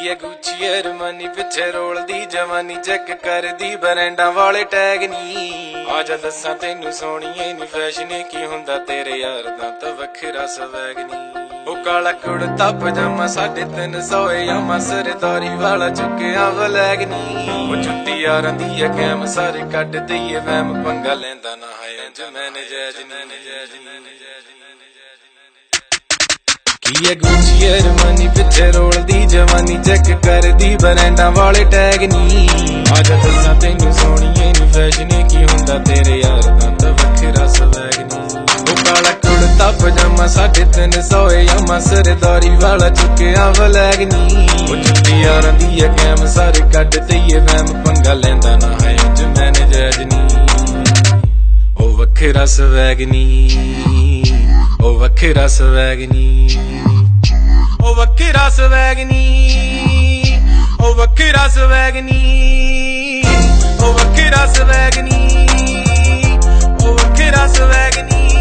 ਕੀ ਐ ਗੁੱਚੀ ਅਰਮਾਨੀ, ਪਿੱਛੇ ਰੋਲਦੀ ਜਵਾਨੀ, ਚੈੱਕ ਕਰਦੀ, ਬਰੈਂਡਾਂ ਵਾਲੇ ਟੈਗ ਨਹੀਂ ਆ ਜਾ ਦੱਸਾਂ ਤੈਨੂੰ ਸੋਹਣੀਏ ਨੀ ਫੈਸ਼ਨ ਕੀ ਹੁੰਦਾ ਤੇਰੇ ਯਾਰ ਦਾ ਤਾਂ ਵੱਖਰਾ ਸਵੈਗ ਨਹੀਂ ਉਹ ਕਾਲਾ ਕੁੜਤਾ, ਪਜਾਮਾ ਸਾਢੇ ਤਿੰਨ ਸੌ ਯਾਮਾ ਸਰਦਾਰੀ ਵਾਲਾ ਚੁੱਕਿਆ ਵਲੈਗ ਨਹੀਂ ਉਹ ਜੁੱਤੀ ਯਾਰਾਂ ਦੀ ਐ ਕੈਮ ਸਾਰੇ ਕੱਢ ਦਈਏ, ਵਹਿਮ ਪੰਗਾ ਲੈਂਦਾ ਨਾ ਹੈ ਇੰਜ ਮੈਂ ਨਜਾਇਜ਼ ਨਹੀਂ ਨਜਾਇਜ਼ ਕੀ ਐ ਗੁੱਚੀ ਅਰਮਾਨੀ ਪਿੱਛੇ ਰੋਲਦੀ ਜਵਾਨੀ ਚੈੱਕ ਕਰਦੀ ਬਰੈਂਡਾਂ ਵਾਲੇ ਟੈਗ ਨਹੀਂ ਆ ਜਾ ਦੱਸਾਂ ਤੈਨੂੰ ਸੋਹਣੀਏ ਨੀ ਫੈਸ਼ਨ ਕੀ ਹੁੰਦਾ ਤੇਰੇ ਯਾਰ ਦਾ ਤਾਂ ਵੱਖਰਾ ਸਵੈਗ ਨਹੀਂ ਉਹ ਕਾਲਾ ਕੁੜਤਾ ਪਜਾਮਾ ਸਾਢੇ ਤਿੰਨ ਸੌ ਯਾਮਾ ਸਰਦਾਰੀ ਵਾਲਾ ਚੁੱਕਿਆ ਵਲੈਗ ਨਹੀਂ ਉਹ ਜੁੱਤੀ ਯਾਰਾਂ ਦੀ ਐ ਕੈਮ ਸਾਰੇ ਕੱਢ ਦਈਏ ਵਹਿਮ ਪੰਗਾ ਲੈਂਦਾ ਨਾ ਹੈ ਇੰਜ ਮੈਂ ਨਜਾਇਜ਼ ਨਹੀਂ ਉਹ ਵੱਖਰਾ ਸਵੈਗ ਨਹੀਂ ਉਹ ਵੱਖਰਾ ਸਵੈਗ ਨਹੀਂ ਉਹ ਵੱਖਰਾ ਸਵੈਗ ਨਹੀਂ ਉਹ ਵੱਖਰਾ ਸਵੈਗ ਨਹੀਂ ਉਹ ਵੱਖਰਾ ਸਵੈਗ ਉਹ ਵੱਖਰਾ ਸਵੈਗ ਨਹੀਂ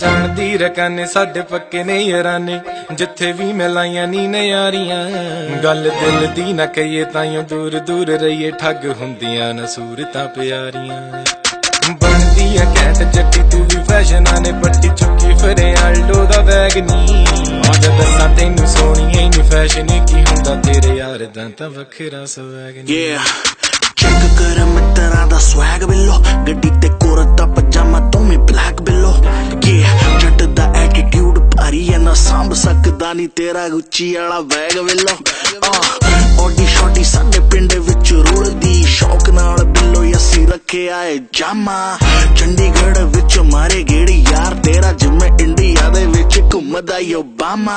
ਤਾਂ ਰਕਾਨੇ, ਸਾਡੇ ਪੱਕੇ ਨੇ ਯਾਰਾਨੇ। ਜਿੱਥੇ ਵੀ ਮੈਂ ਲਾਈਆਂ ਨੀ ਨਿਆਰੀਆਂ ਗੱਲ ਦਿਲ ਦੀ ਨਾ ਕਹੀਏ, ਤਾਈਓ ਦੂਰ ਦੂਰ ਰਹੀਏ। ਠੱਗ ਹੁੰਦੀਆਂ ਨਾ ਸੂਰਤਾਂ ਪਿਆਰੀਆਂ। ਬਣਦੀ ਐ ਕੈਂਟ ਜੱਟੀ ਤੂੰ ਵੀ ਫੈਸ਼ਨਾਂ ਨੇ ਪੱਟੀ ਚੁੱਕੀ ਫਿਰੇ ਆਲਡੋ ਦਾ ਬੈਗ ਨੀ। ਅੱਜ ਦੱਸਾਂ ਤੈਨੂੰ ਸੋਹਣੀਏ ਨੀ ਫੈਸ਼ਨ ਕੀ ਹੁੰਦਾ ਤੇਰੇ ਯਾਰ ਦਾ ਤਾਂ ਵੱਖਰਾ ਸਵੈਗ ਨੀ। Yeah, ਚੈੱਕ ਕਰ ਮਿੱਤਰਾਂ ਦਾ ਸਵੈਗ ਬਿੱਲੋ, ਗੱਡੀ ਤੇ ਕੁਰਤਾ ਪਜਾਮਾ ਤੂੰ ਵੀ ਬਲੈਕ ਬਿੱਲੋ। Yeah, ਜੱਟ ਦਾ ਐਟੀਟਿਊਡ ਭਾਰੀ ਐ ਨਾ ਸੰਭ ਸਕਦਾ ਨਹੀਂ ਤੇਰਾ ਗੁੱਚੀ ਵਾਲਾ ਬੈਗ ਬਿੱਲੋ। ah, ਓਡੀ ਸ਼ੋਟੀ ਸਾਡੇ ਪਿੰਡ ਵਿੱਚ ਰੁਲਦੀ, ਸ਼ੌਕ ਨਾਲ ਬਿੱਲੋ ਅਸੀਂ ਰੱਖਿਆ ਏ ਜਾਮਾ। ਚੰਡੀਗੜ੍ਹ ਵਿੱਚ ਮਾਰੇ ਗੇੜੀ ਯਾਰ ਤੇਰਾ ਜਿਵੇਂ ਇੰਡੀਆ ਦੇ ਵਿੱਚ ਘੁੰਮਦਾ ਈ ਓਬਾਮਾ।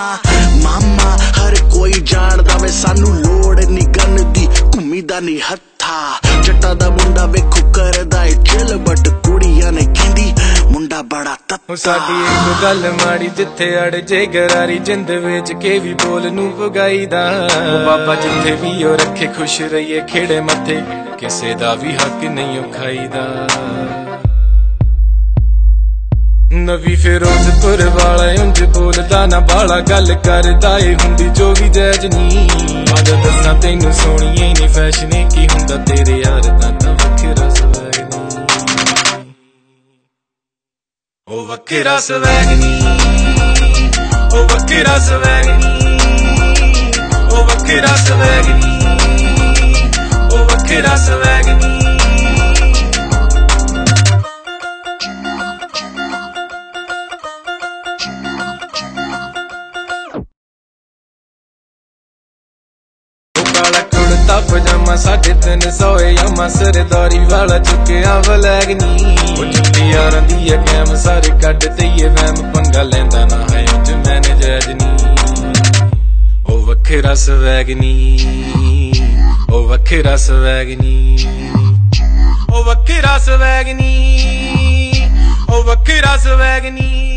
ਮਾਮਾ ਹਰ ਕੋਈ ਜਾਣਦਾ ਵੇ ਸਾਨੂੰ ਲੋੜ ਨੀ ਗਨ ਦੀ ਘੁੰਮੀਦਾ ਨੀ ਹੱਥਾ। ਜੱਟਾ ਦਾ ਮੁੰਡਾ ਵੇਖੋ ਕਰਦਾ ਏ ਚਿਲ ਬਟ ਕੁੜੀਆਂ ਨੇ ਕਹਿੰਦੀ ਮੁੰਡਾ ਬੜਾ ਤੱਤਾ। ਸਾਡੀ ਇੱਕ ਗੱਲ ਮਾੜੀ ਜਿੱਥੇ ਅੜ ਜੇ ਗਰਾਰੀ ਜਿੰਦ ਵਿੱਚ ਕੇ ਵੀ ਬੋਲ ਨੂੰ ਵਗਾਈਦਾ ਉਹ ਬਾਬਾ ਜਿੱਥੇ ਵੀ ਉਹ ਰੱਖੇ ਖੁਸ਼ ਰਹੀਏ ਖੇੜੇ ਮੱਥੇ। ਕਿਸੇ ਦਾ ਵੀ ਹੱਕ ਨਹੀਂ ਉਹ ਖਾਈਦਾ। ਨਵੀਂ ਫਿਰੋਜ਼ਪੁਰ ਵਾਲਾ ਉਂਝ ਬੋਲਦਾ, ਨਾ ਬਾਲਾ ਗੱਲ ਕਰਦਾ ਏ ਹੁੰਦੀ ਜੋ ਵੀ ਜੈਜ ਨਹੀਂ ਅੱਜ ਦੱਸਾਂ ਤੈਨੂੰ ਸੋਹਣੀਏ ਨੀ ਫੈਸ਼ਨ ਕੀ ਹੁੰਦਾ ਤੇਰੇ ਯਾਰ ਦਾ ਤਾਂ ਵੱਖਰਾ ਸਵੈਗ ਨਹੀਂ ਉਹ ਵੱਖਰਾ ਸਵੈਗ ਨਹੀਂ ਉਹ ਵੱਖਰਾ ਸਵੈਗ ਨਹੀਂ ਉਹ ਵੱਖਰਾ ਸਵੈਗ ਨਹੀਂ ਉਹ ਵੱਖਰਾ ਸਵੈਗ ਨਹੀਂ ਉਹ ਕਾਲਾ ਪਜਾਮਾ, ਸਾਢੇ ਤਿੰਨ ਸੌ ਯਾਮਾ, ਸਰਦਾਰੀ ਵਾਲਾ ਚੁੱਕਿਆ ਵਲੈਗ ਨਹੀਂ ਉਹ ਚੁੱਕੀ ਯਾਰਾਂ ਦੀ ਐ ਕੈਮ ਸਾਰੇ ਕੱਢ ਦਈਏ ਵਹਿਮ, ਪੰਗਾ ਲੈਂਦਾ ਨਾ ਹੈ ਇੰਜ ਮੈਂ ਨਜਾਇਜ਼ ਨਹੀਂ ਉਹ ਵੱਖਰਾ swag over Kiras of agony, over Kiras of agony, over Kiras of agony.